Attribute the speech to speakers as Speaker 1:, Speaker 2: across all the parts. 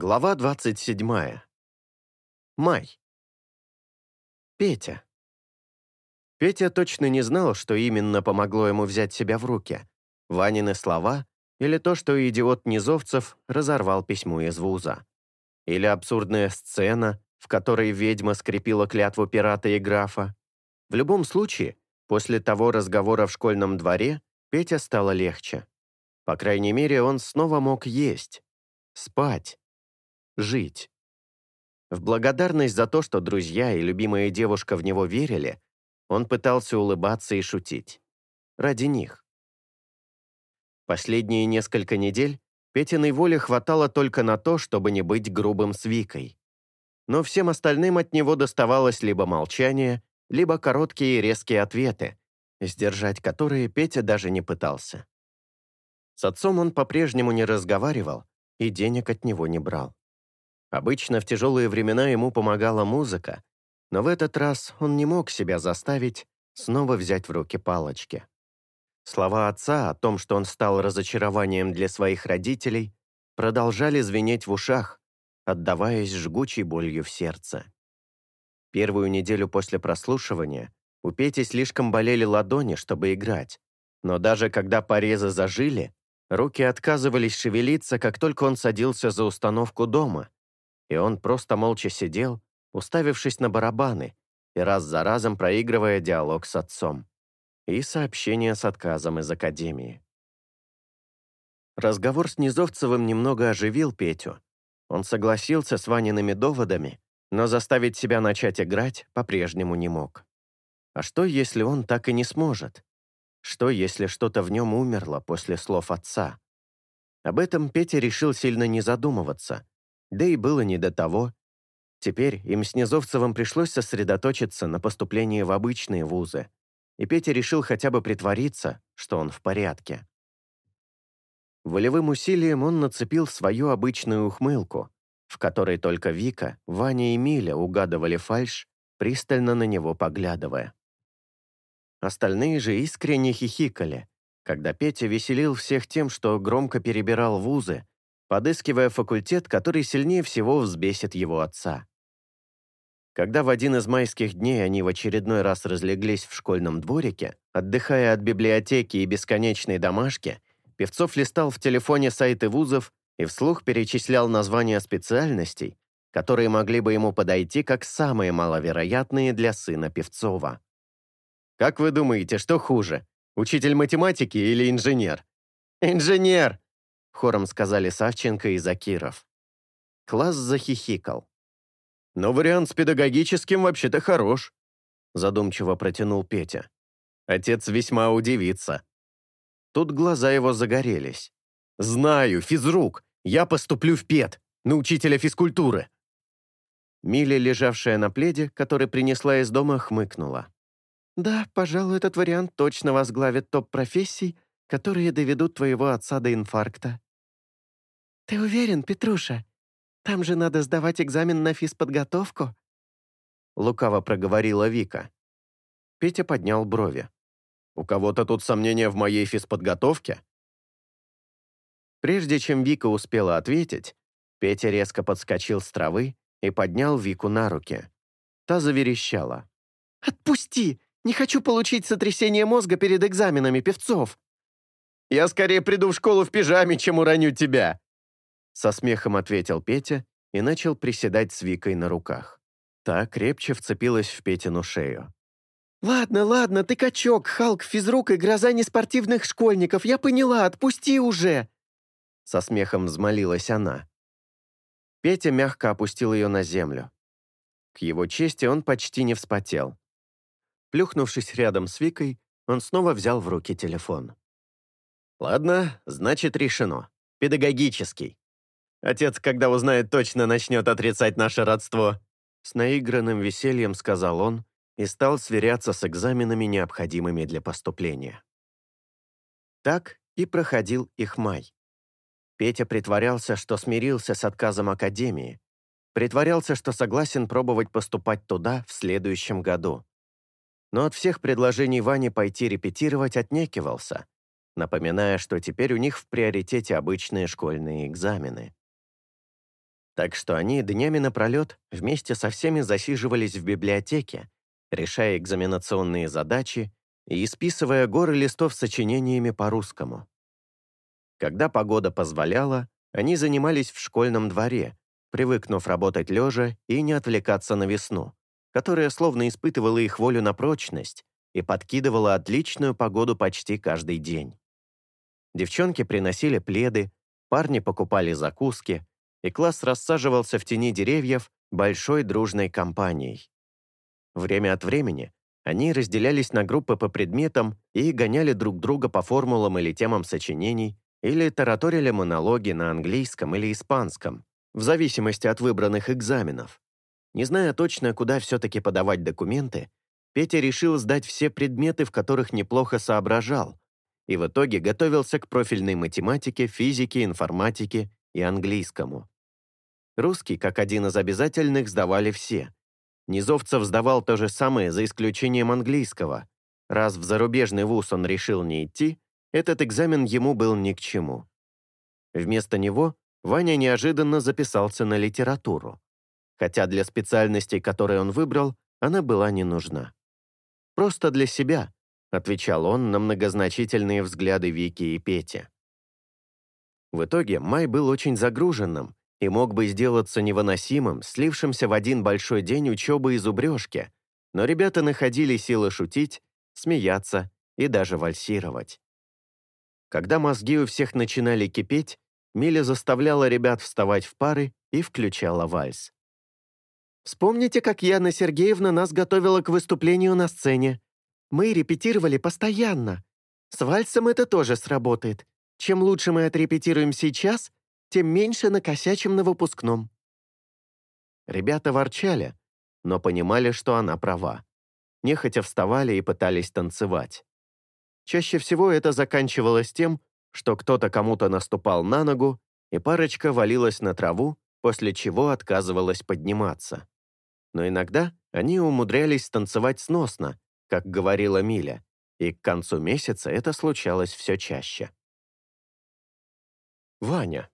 Speaker 1: Глава 27. Май. Петя. Петя точно не знал, что именно помогло ему взять себя в руки. Ванины слова или то, что идиот Низовцев разорвал письмо из вуза. Или абсурдная сцена, в которой ведьма скрепила клятву пирата и графа. В любом случае, после того разговора в школьном дворе Петя стало легче. По крайней мере, он снова мог есть, спать, жить. В благодарность за то, что друзья и любимая девушка в него верили, он пытался улыбаться и шутить. Ради них. Последние несколько недель Петиной воли хватало только на то, чтобы не быть грубым с Викой. Но всем остальным от него доставалось либо молчание, либо короткие и резкие ответы, сдержать которые Петя даже не пытался. С отцом он по-прежнему не разговаривал и денег от него не брал. Обычно в тяжелые времена ему помогала музыка, но в этот раз он не мог себя заставить снова взять в руки палочки. Слова отца о том, что он стал разочарованием для своих родителей, продолжали звенеть в ушах, отдаваясь жгучей болью в сердце. Первую неделю после прослушивания у Пети слишком болели ладони, чтобы играть, но даже когда порезы зажили, руки отказывались шевелиться, как только он садился за установку дома, и он просто молча сидел, уставившись на барабаны и раз за разом проигрывая диалог с отцом и сообщение с отказом из академии. Разговор с Низовцевым немного оживил Петю. Он согласился с Ваниными доводами, но заставить себя начать играть по-прежнему не мог. А что, если он так и не сможет? Что, если что-то в нем умерло после слов отца? Об этом Петя решил сильно не задумываться, да и было не до того. Теперь им с Низовцевым пришлось сосредоточиться на поступлении в обычные вузы, и Петя решил хотя бы притвориться, что он в порядке. Волевым усилием он нацепил свою обычную ухмылку, в которой только Вика, Ваня и Миля угадывали фальшь, пристально на него поглядывая. Остальные же искренне хихикали, когда Петя веселил всех тем, что громко перебирал вузы, подыскивая факультет, который сильнее всего взбесит его отца. Когда в один из майских дней они в очередной раз разлеглись в школьном дворике, отдыхая от библиотеки и бесконечной домашки, Певцов листал в телефоне сайты вузов и вслух перечислял названия специальностей, которые могли бы ему подойти как самые маловероятные для сына Певцова. «Как вы думаете, что хуже, учитель математики или инженер?» «Инженер!» Хором сказали Савченко и Закиров. Класс захихикал. «Но вариант с педагогическим вообще-то хорош», задумчиво протянул Петя. Отец весьма удивится. Тут глаза его загорелись. «Знаю, физрук, я поступлю в ПЕД, на учителя физкультуры». Миля, лежавшая на пледе, который принесла из дома, хмыкнула. «Да, пожалуй, этот вариант точно возглавит топ профессий, которые доведут твоего отца до инфаркта. «Ты уверен, Петруша? Там же надо сдавать экзамен на физподготовку?» Лукаво проговорила Вика. Петя поднял брови. «У кого-то тут сомнения в моей физподготовке?» Прежде чем Вика успела ответить, Петя резко подскочил с травы и поднял Вику на руки. Та заверещала. «Отпусти! Не хочу получить сотрясение мозга перед экзаменами певцов!» «Я скорее приду в школу в пижаме, чем уроню тебя!» Со смехом ответил Петя и начал приседать с Викой на руках. Та крепче вцепилась в Петину шею. «Ладно, ладно, ты качок, Халк, физрук и гроза неспортивных школьников, я поняла, отпусти уже!» Со смехом взмолилась она. Петя мягко опустил ее на землю. К его чести он почти не вспотел. Плюхнувшись рядом с Викой, он снова взял в руки телефон. «Ладно, значит, решено. Педагогический. Отец, когда узнает, точно начнет отрицать наше родство». С наигранным весельем сказал он и стал сверяться с экзаменами, необходимыми для поступления. Так и проходил их май. Петя притворялся, что смирился с отказом Академии, притворялся, что согласен пробовать поступать туда в следующем году. Но от всех предложений Вани пойти репетировать отнекивался, напоминая, что теперь у них в приоритете обычные школьные экзамены. Так что они днями напролет вместе со всеми засиживались в библиотеке, решая экзаменационные задачи и исписывая горы листов сочинениями по-русскому. Когда погода позволяла, они занимались в школьном дворе, привыкнув работать лежа и не отвлекаться на весну, которая словно испытывала их волю на прочность и подкидывала отличную погоду почти каждый день. Девчонки приносили пледы, парни покупали закуски, и класс рассаживался в тени деревьев большой дружной компанией. Время от времени они разделялись на группы по предметам и гоняли друг друга по формулам или темам сочинений, или тараторили монологи на английском или испанском, в зависимости от выбранных экзаменов. Не зная точно, куда все-таки подавать документы, Петя решил сдать все предметы, в которых неплохо соображал, и в итоге готовился к профильной математике, физике, информатике и английскому. Русский, как один из обязательных, сдавали все. Низовцев сдавал то же самое, за исключением английского. Раз в зарубежный вуз он решил не идти, этот экзамен ему был ни к чему. Вместо него Ваня неожиданно записался на литературу, хотя для специальностей, которые он выбрал, она была не нужна. «Просто для себя», — отвечал он на многозначительные взгляды Вики и Пети. В итоге май был очень загруженным и мог бы сделаться невыносимым, слившимся в один большой день учебы и зубрежки, но ребята находили силы шутить, смеяться и даже вальсировать. Когда мозги у всех начинали кипеть, Миля заставляла ребят вставать в пары и включала вальс. «Вспомните, как Яна Сергеевна нас готовила к выступлению на сцене. Мы репетировали постоянно. С вальсом это тоже сработает. Чем лучше мы отрепетируем сейчас, тем меньше накосячим на выпускном». Ребята ворчали, но понимали, что она права. Нехотя вставали и пытались танцевать. Чаще всего это заканчивалось тем, что кто-то кому-то наступал на ногу, и парочка валилась на траву, после чего отказывалась подниматься. Но иногда они умудрялись танцевать сносно, как говорила Миля, и к концу месяца это случалось все чаще. Ваня.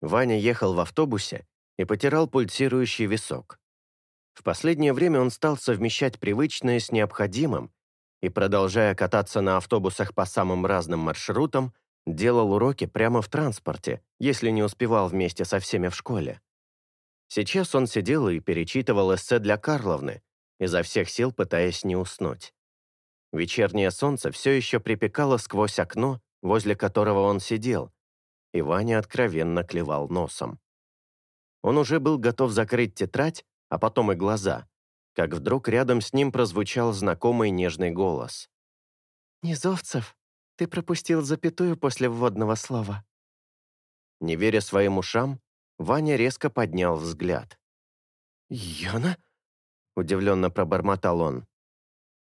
Speaker 1: Ваня ехал в автобусе и потирал пульсирующий висок. В последнее время он стал совмещать привычное с необходимым и, продолжая кататься на автобусах по самым разным маршрутам, делал уроки прямо в транспорте, если не успевал вместе со всеми в школе. Сейчас он сидел и перечитывал эссе для Карловны, изо всех сил пытаясь не уснуть. Вечернее солнце все еще припекало сквозь окно, возле которого он сидел, и Ваня откровенно клевал носом. Он уже был готов закрыть тетрадь, а потом и глаза, как вдруг рядом с ним прозвучал знакомый нежный голос. «Низовцев, ты пропустил запятую после вводного слова». Не веря своим ушам, Ваня резко поднял взгляд. «Яна?» — удивленно пробормотал он.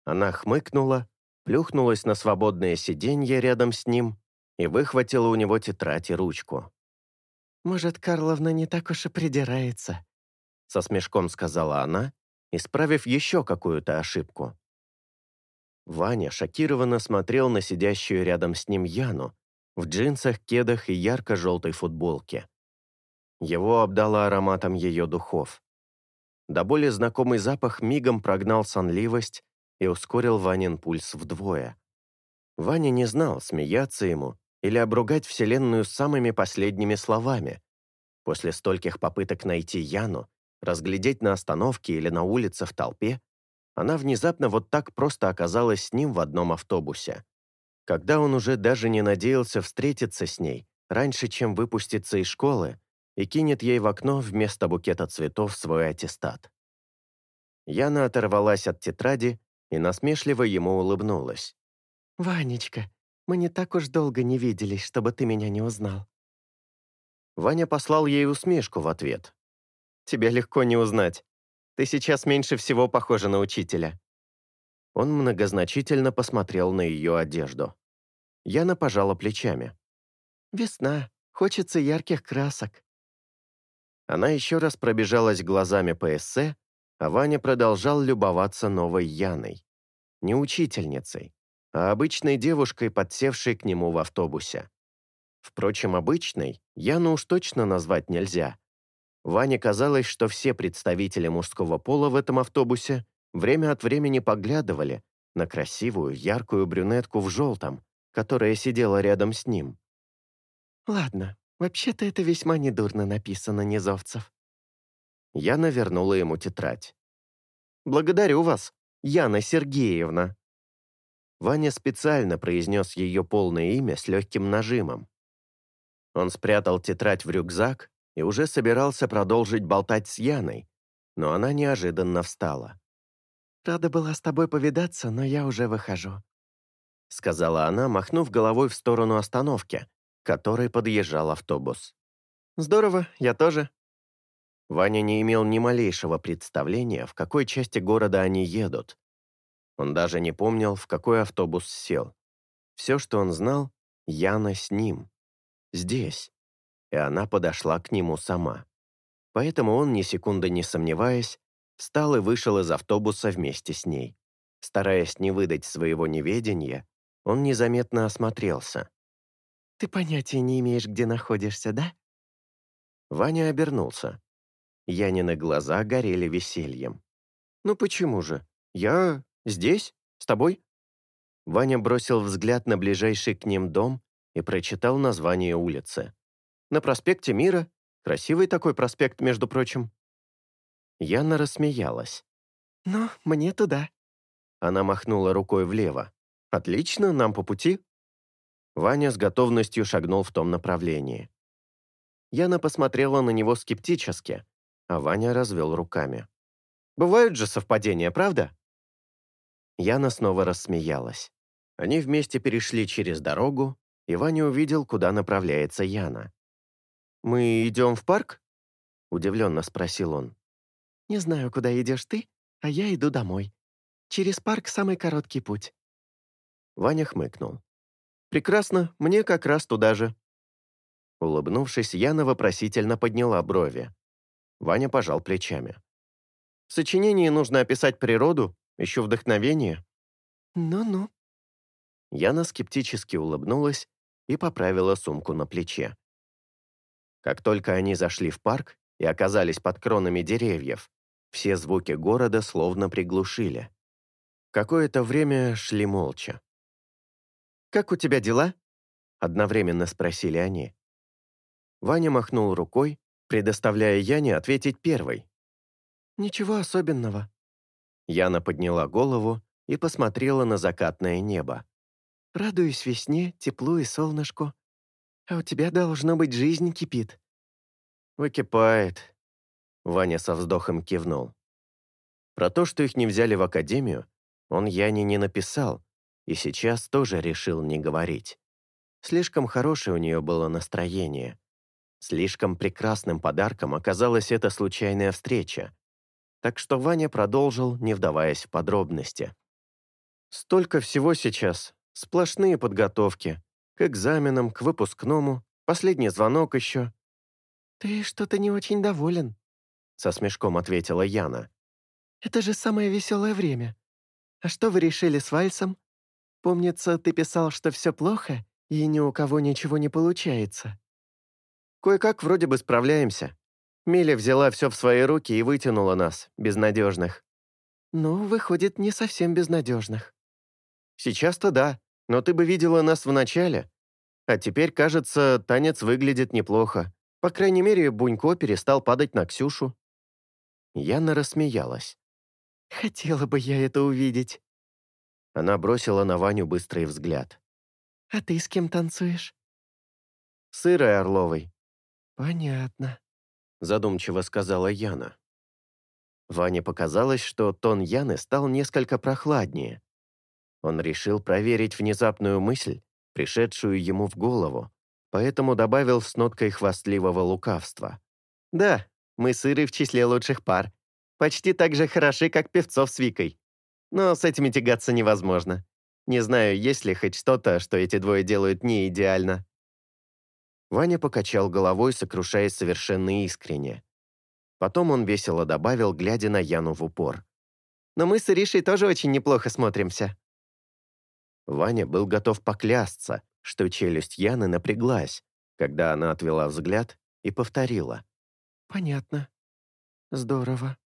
Speaker 1: Она хмыкнула, плюхнулась на свободное сиденье рядом с ним и выхватила у него тетрадь и ручку. «Может, Карловна не так уж и придирается», — со смешком сказала она исправив еще какую-то ошибку. Ваня шокированно смотрел на сидящую рядом с ним Яну в джинсах, кедах и ярко-желтой футболке. Его обдало ароматом ее духов. До более знакомый запах мигом прогнал сонливость и ускорил Ванин пульс вдвое. Ваня не знал, смеяться ему или обругать Вселенную самыми последними словами. После стольких попыток найти Яну, разглядеть на остановке или на улице в толпе, она внезапно вот так просто оказалась с ним в одном автобусе. Когда он уже даже не надеялся встретиться с ней раньше, чем выпуститься из школы и кинет ей в окно вместо букета цветов свой аттестат. Яна оторвалась от тетради и насмешливо ему улыбнулась. «Ванечка, мы не так уж долго не виделись, чтобы ты меня не узнал». Ваня послал ей усмешку в ответ, Тебя легко не узнать. Ты сейчас меньше всего похожа на учителя». Он многозначительно посмотрел на ее одежду. Яна пожала плечами. «Весна. Хочется ярких красок». Она еще раз пробежалась глазами по эссе, а Ваня продолжал любоваться новой Яной. Не учительницей, а обычной девушкой, подсевшей к нему в автобусе. Впрочем, обычной Яну уж точно назвать нельзя. Ване казалось, что все представители мужского пола в этом автобусе время от времени поглядывали на красивую, яркую брюнетку в желтом, которая сидела рядом с ним.
Speaker 2: «Ладно, вообще-то это весьма недурно написано, Низовцев».
Speaker 1: Я навернула ему тетрадь. «Благодарю вас, Яна Сергеевна». Ваня специально произнес ее полное имя с легким нажимом. Он спрятал тетрадь в рюкзак и уже собирался продолжить болтать с Яной, но она неожиданно встала.
Speaker 2: «Рада была с тобой повидаться, но я уже выхожу»,
Speaker 1: сказала она, махнув головой в сторону остановки, к которой подъезжал автобус.
Speaker 2: «Здорово, я тоже».
Speaker 1: Ваня не имел ни малейшего представления, в какой части города они едут. Он даже не помнил, в какой автобус сел. Все, что он знал, Яна с ним. Здесь. И она подошла к нему сама. Поэтому он, ни секунды не сомневаясь, встал и вышел из автобуса вместе с ней. Стараясь не выдать своего неведения, он незаметно осмотрелся.
Speaker 2: «Ты понятия не имеешь, где находишься, да?»
Speaker 1: Ваня обернулся. Янины глаза горели весельем. «Ну почему же? Я здесь? С тобой?» Ваня бросил взгляд на ближайший к ним дом и прочитал название улицы. «На проспекте Мира. Красивый такой проспект, между прочим». Яна рассмеялась.
Speaker 2: «Ну, мне туда».
Speaker 1: Она махнула рукой влево. «Отлично, нам по пути». Ваня с готовностью шагнул в том направлении. Яна посмотрела на него скептически, а Ваня развел руками. «Бывают же совпадения, правда?» Яна снова рассмеялась. Они вместе перешли через дорогу, и Ваня увидел, куда направляется Яна. «Мы идем в парк?» — удивленно спросил он.
Speaker 2: «Не знаю, куда идешь ты, а я иду домой. Через парк самый короткий путь».
Speaker 1: Ваня хмыкнул. «Прекрасно, мне как раз туда же». Улыбнувшись, Яна вопросительно подняла брови. Ваня пожал плечами. «В сочинении нужно описать природу, еще вдохновение».
Speaker 2: «Ну-ну».
Speaker 1: Яна скептически улыбнулась и поправила сумку на плече. Как только они зашли в парк и оказались под кронами деревьев, все звуки города словно приглушили. Какое-то время шли молча. «Как у тебя дела?» — одновременно спросили они. Ваня махнул рукой, предоставляя Яне ответить первой.
Speaker 2: «Ничего особенного».
Speaker 1: Яна подняла голову и посмотрела на закатное небо.
Speaker 2: «Радуюсь весне, теплу и солнышку. А у тебя, должно быть, жизнь кипит».
Speaker 1: «Выкипает», — Ваня со вздохом кивнул. Про то, что их не взяли в академию, он Яне не написал, и сейчас тоже решил не говорить. Слишком хорошее у нее было настроение. Слишком прекрасным подарком оказалась эта случайная встреча. Так что Ваня продолжил, не вдаваясь в подробности. «Столько всего сейчас. Сплошные подготовки. К экзаменам, к выпускному. Последний звонок еще».
Speaker 2: «Ты что-то не очень доволен», — со смешком ответила Яна. «Это же самое веселое время. А что вы решили с вальсом? Помнится, ты писал, что все плохо, и ни у кого ничего не получается».
Speaker 1: «Кое-как вроде бы справляемся. Миля взяла все в свои руки и вытянула нас, безнадежных».
Speaker 2: «Ну, выходит, не совсем безнадежных».
Speaker 1: «Сейчас-то да, но ты бы видела нас в начале. А теперь, кажется, танец выглядит неплохо. По крайней мере, Бунько перестал падать на Ксюшу». Яна рассмеялась.
Speaker 2: «Хотела бы я это увидеть».
Speaker 1: Она бросила на Ваню быстрый взгляд.
Speaker 2: «А ты с кем танцуешь?»
Speaker 1: «С Ирой Орловой».
Speaker 2: «Понятно», —
Speaker 1: задумчиво сказала Яна. Ване показалось, что тон Яны стал несколько прохладнее. Он решил проверить внезапную мысль, пришедшую ему в голову, поэтому добавил с ноткой хвастливого лукавства. «Да, мы с Ирой в числе лучших пар. Почти так же хороши, как Певцов с Викой. Но с этими тягаться невозможно. Не знаю, есть ли хоть что-то, что эти двое делают не идеально». Ваня покачал головой, сокрушаясь совершенно искренне. Потом он весело добавил, глядя на Яну в упор. «Но мы с Иришей тоже очень неплохо смотримся». Ваня был готов поклясться, что челюсть Яны напряглась, когда она отвела взгляд и повторила.
Speaker 2: понятно. Здорово».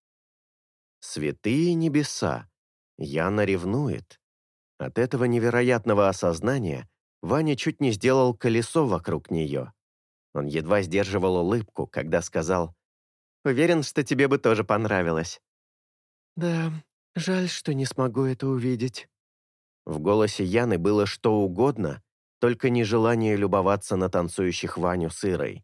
Speaker 1: Святые небеса! Яна ревнует. От этого невероятного осознания Ваня чуть не сделал колесо вокруг нее. Он едва сдерживал улыбку, когда сказал, «Уверен, что тебе бы тоже понравилось».
Speaker 2: «Да, жаль, что не смогу это увидеть».
Speaker 1: В голосе Яны было что угодно, только не желание любоваться на танцующих Ваню с Ирой.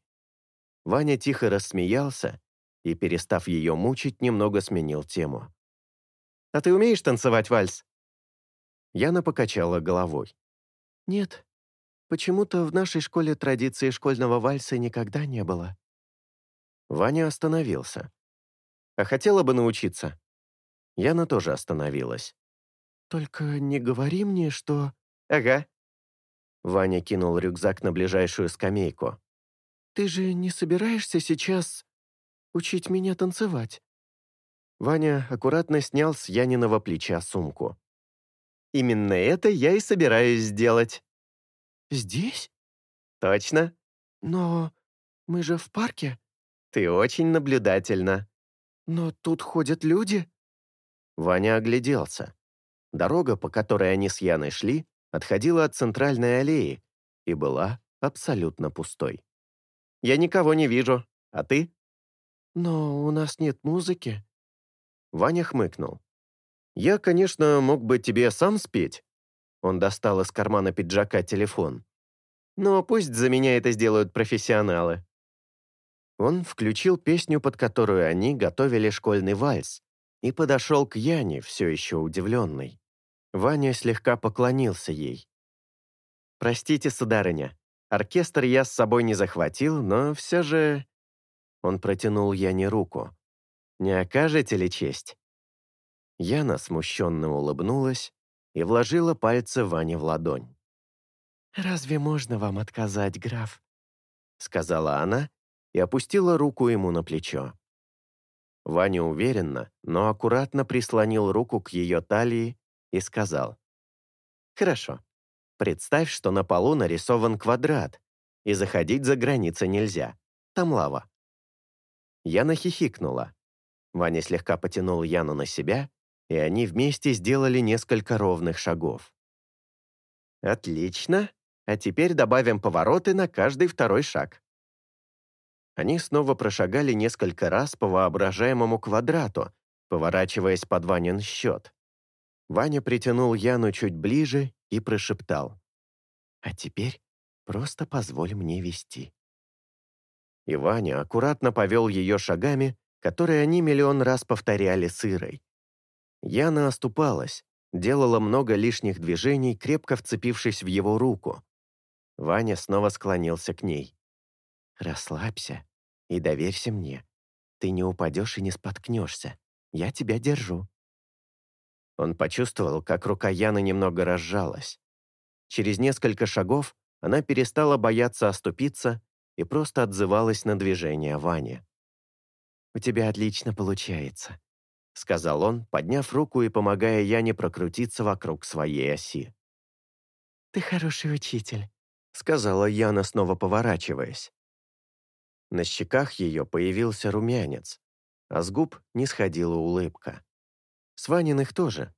Speaker 1: Ваня тихо рассмеялся и, перестав ее мучить, немного сменил тему. «А ты умеешь танцевать вальс?» Яна покачала головой.
Speaker 2: «Нет, почему-то в нашей школе традиции школьного вальса никогда не было».
Speaker 1: Ваня остановился. «А хотела бы научиться?» Яна тоже остановилась.
Speaker 2: «Только не говори мне, что...»
Speaker 1: «Ага». Ваня кинул рюкзак на ближайшую скамейку.
Speaker 2: «Ты же не собираешься сейчас учить меня танцевать?»
Speaker 1: Ваня аккуратно снял с Яниного плеча сумку. «Именно это я и собираюсь сделать».
Speaker 2: «Здесь?»
Speaker 1: «Точно».
Speaker 2: «Но мы же в парке».
Speaker 1: «Ты очень наблюдательна».
Speaker 2: «Но тут ходят люди».
Speaker 1: Ваня огляделся. Дорога, по которой они с Яной шли, отходила от центральной аллеи и была абсолютно пустой. «Я никого не вижу. А ты?»
Speaker 2: «Но у нас нет музыки».
Speaker 1: Ваня хмыкнул. «Я, конечно, мог бы тебе сам спеть». Он достал из кармана пиджака телефон. «Но пусть за меня это сделают профессионалы». Он включил песню, под которую они готовили школьный вальс, и подошел к Яне, все еще удивленной. Ваня слегка поклонился ей. «Простите, сударыня, оркестр я с собой не захватил, но все же он протянул Яне руку. «Не окажете ли честь?» Яна смущенно улыбнулась и вложила пальцы Ване в ладонь.
Speaker 2: «Разве можно вам отказать, граф?»
Speaker 1: сказала она и опустила руку ему на плечо. Ваня уверенно, но аккуратно прислонил руку к ее талии и сказал. «Хорошо. Представь, что на полу нарисован квадрат, и заходить за границы нельзя. Там лава. Яна хихикнула. Ваня слегка потянул Яну на себя, и они вместе сделали несколько ровных шагов. «Отлично. А теперь добавим повороты на каждый второй шаг». Они снова прошагали несколько раз по воображаемому квадрату, поворачиваясь под Ванин счет. Ваня притянул Яну чуть ближе и прошептал. «А теперь просто позволь мне вести» и Ваня аккуратно повел ее шагами, которые они миллион раз повторяли с Ирой. Яна оступалась, делала много лишних движений, крепко вцепившись в его руку. Ваня снова склонился к ней. «Расслабься и доверься мне. Ты не упадешь и не споткнешься. Я тебя держу». Он почувствовал, как рука Яны немного разжалась. Через несколько шагов она перестала бояться оступиться и просто отзывалась на движение Вани. «У тебя отлично получается», — сказал он, подняв руку и помогая Яне прокрутиться вокруг своей оси.
Speaker 2: «Ты хороший учитель», —
Speaker 1: сказала Яна, снова поворачиваясь. На щеках ее появился румянец, а с губ не сходила улыбка. С Ваниных тоже.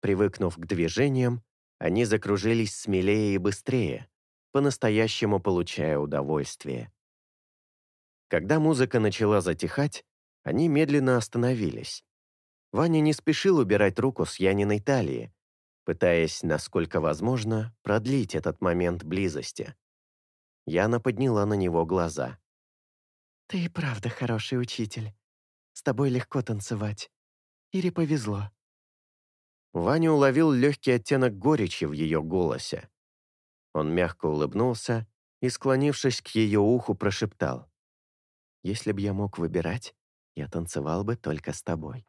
Speaker 1: Привыкнув к движениям, они закружились смелее и быстрее, по-настоящему получая удовольствие. Когда музыка начала затихать, они медленно остановились. Ваня не спешил убирать руку с Яниной талии, пытаясь, насколько возможно, продлить этот момент близости. Яна подняла на него глаза.
Speaker 2: «Ты и правда хороший учитель. С тобой легко танцевать. Ире повезло».
Speaker 1: Ваня уловил легкий оттенок горечи в ее голосе. Он мягко улыбнулся и, склонившись к ее уху, прошептал. «Если б я мог выбирать, я танцевал бы только с тобой».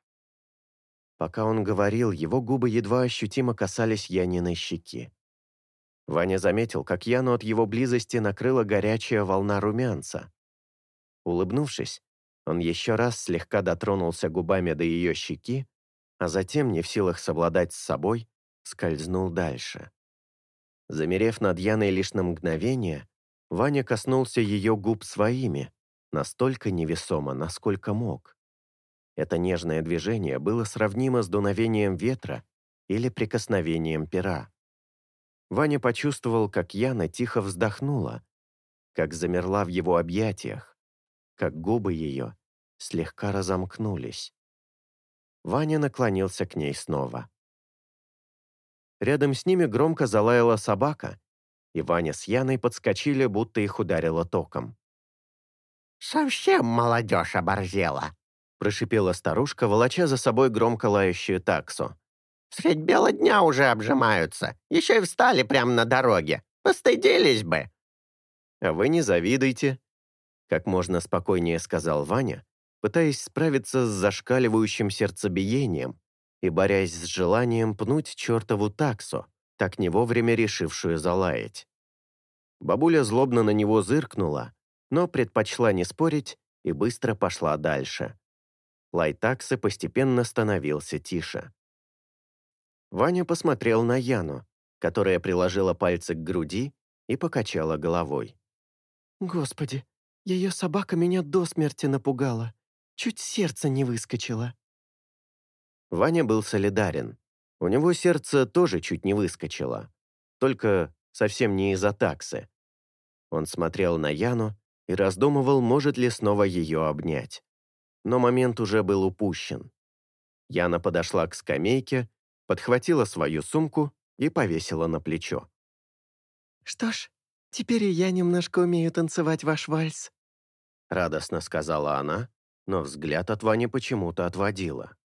Speaker 1: Пока он говорил, его губы едва ощутимо касались Яниной щеки. Ваня заметил, как Яну от его близости накрыла горячая волна румянца. Улыбнувшись, он еще раз слегка дотронулся губами до ее щеки, а затем, не в силах совладать с собой, скользнул дальше. Замерев над Яной лишь на мгновение, Ваня коснулся ее губ своими, настолько невесомо, насколько мог. Это нежное движение было сравнимо с дуновением ветра или прикосновением пера. Ваня почувствовал, как Яна тихо вздохнула, как замерла в его объятиях, как губы ее слегка разомкнулись. Ваня наклонился к ней снова. Рядом с ними громко залаяла собака, и Ваня с Яной подскочили, будто их ударило током.
Speaker 3: «Совсем молодежь оборзела», —
Speaker 1: прошипела старушка, волоча за собой громко лающую таксу.
Speaker 3: «Средь бела дня уже обжимаются, еще и встали прямо на дороге. Постыдились бы».
Speaker 1: «А вы не завидуйте», — как можно спокойнее сказал Ваня, пытаясь справиться с зашкаливающим сердцебиением и борясь с желанием пнуть чертову таксу, так не вовремя решившую залаять. Бабуля злобно на него зыркнула, но предпочла не спорить и быстро пошла дальше. Лай таксы постепенно становился тише. Ваня посмотрел на Яну, которая приложила пальцы к груди и покачала головой.
Speaker 2: «Господи, ее собака меня до смерти напугала. Чуть сердце не выскочило».
Speaker 1: Ваня был солидарен. У него сердце тоже чуть не выскочило. Только совсем не из-за таксы. Он смотрел на Яну и раздумывал, может ли снова ее обнять. Но момент уже был упущен. Яна подошла к скамейке, подхватила свою сумку и повесила на плечо.
Speaker 2: «Что ж, теперь и я немножко умею танцевать ваш вальс»,
Speaker 1: радостно сказала она, но взгляд от Вани почему-то отводила.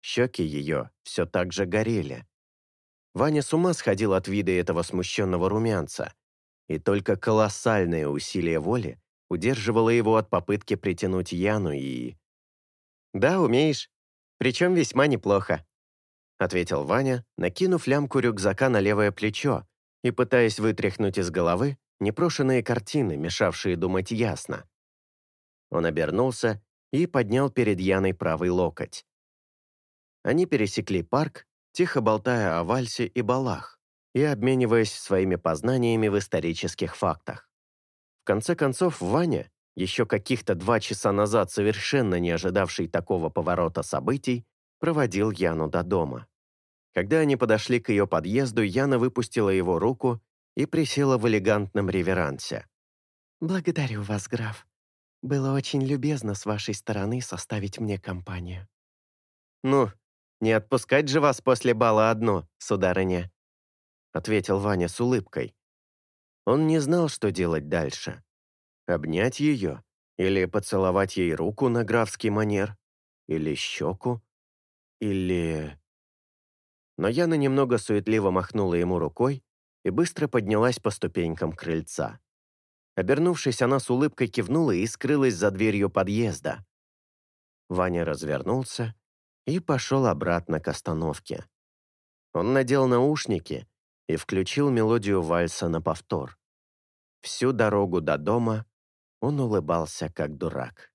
Speaker 1: Щеки ее все так же горели. Ваня с ума сходил от вида этого смущенного румянца, и только колоссальное усилие воли удерживало его от попытки притянуть Яну и...
Speaker 2: «Да, умеешь. Причем весьма неплохо», — ответил Ваня, накинув лямку рюкзака на левое плечо и пытаясь вытряхнуть из головы непрошенные картины, мешавшие думать ясно. Он обернулся и поднял перед Яной правый локоть. Они пересекли парк, тихо болтая о вальсе и балах и обмениваясь своими познаниями в исторических фактах. В конце концов, Ваня, еще каких-то два часа назад совершенно не ожидавший такого поворота событий, проводил Яну до дома. Когда они подошли к ее подъезду, Яна выпустила его руку и присела в элегантном реверансе. «Благодарю вас, граф. Было очень любезно с вашей стороны составить мне компанию». «Ну, не отпускать же вас после бала одну, сударыня», ответил Ваня с улыбкой. Он не знал, что делать дальше. Обнять ее? Или поцеловать ей руку на графский манер? Или щеку? Или... Но Яна немного суетливо махнула ему рукой и быстро поднялась по ступенькам крыльца. Обернувшись, она с улыбкой кивнула и скрылась за дверью подъезда. Ваня развернулся и пошел обратно к остановке. Он надел наушники и включил мелодию вальса на повтор. Всю дорогу до дома он улыбался как дурак.